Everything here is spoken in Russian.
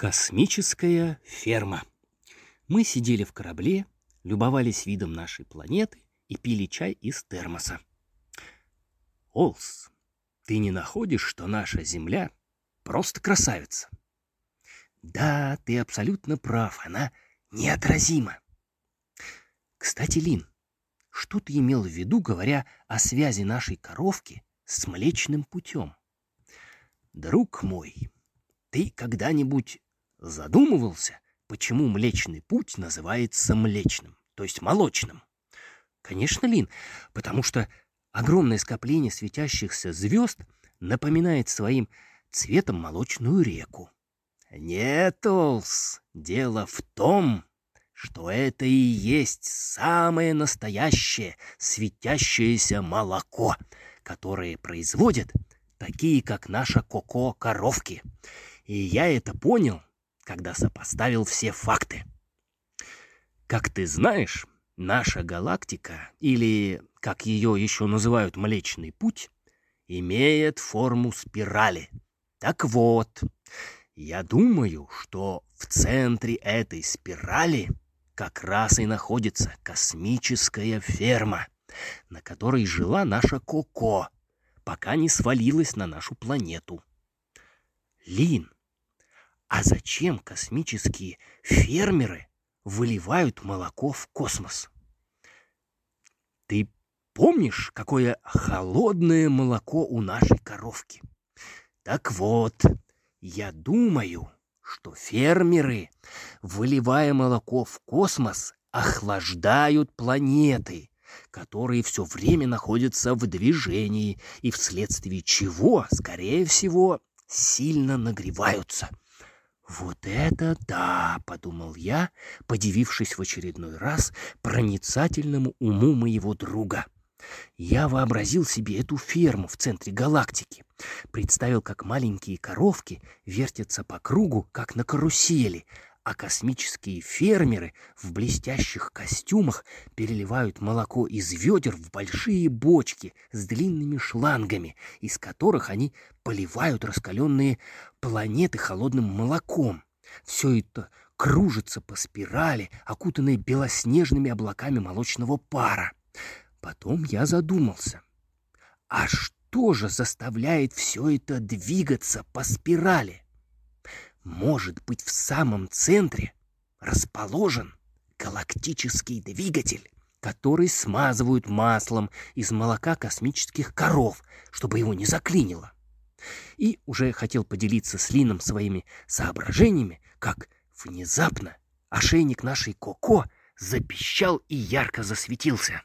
Космическая ферма. Мы сидели в корабле, любовались видом нашей планеты и пили чай из термоса. Олс, ты не находишь, что наша Земля просто красавица? Да, ты абсолютно прав, она неотразима. Кстати, Лин, что ты имел в виду, говоря о связи нашей коровки с Млечным путем? Друг мой, ты когда-нибудь Задумывался, почему Млечный Путь называется Млечным, то есть молочным? Конечно, Лин, потому что огромное скопление светящихся звезд напоминает своим цветом молочную реку. Нет, Олс, дело в том, что это и есть самое настоящее светящееся молоко, которое производят такие, как наша коко-коровки. И я это понял, когда сопоставил все факты. Как ты знаешь, наша галактика, или, как ее еще называют, Млечный Путь, имеет форму спирали. Так вот, я думаю, что в центре этой спирали как раз и находится космическая ферма, на которой жила наша Коко, пока не свалилась на нашу планету. Лин, а зачем космические фермеры выливают молоко в космос? Ты помнишь, какое холодное молоко у нашей коровки? Так вот, я думаю, что фермеры, выливая молоко в космос, охлаждают планеты, которые все время находятся в движении и вследствие чего, скорее всего, сильно нагреваются – «Вот это да!» — подумал я, подивившись в очередной раз проницательному уму моего друга. Я вообразил себе эту ферму в центре галактики, представил, как маленькие коровки вертятся по кругу, как на карусели, а космические фермеры в блестящих костюмах переливают молоко из ведер в большие бочки с длинными шлангами, из которых они поливают раскаленные планеты холодным молоком. Все это кружится по спирали, окутанной белоснежными облаками молочного пара. Потом я задумался. А что же заставляет все это двигаться по спирали? Может быть, в самом центре расположен галактический двигатель, который смазывают маслом из молока космических коров, чтобы его не заклинило. И уже хотел поделиться с Лином своими соображениями, как внезапно ошейник нашей Коко запищал и ярко засветился.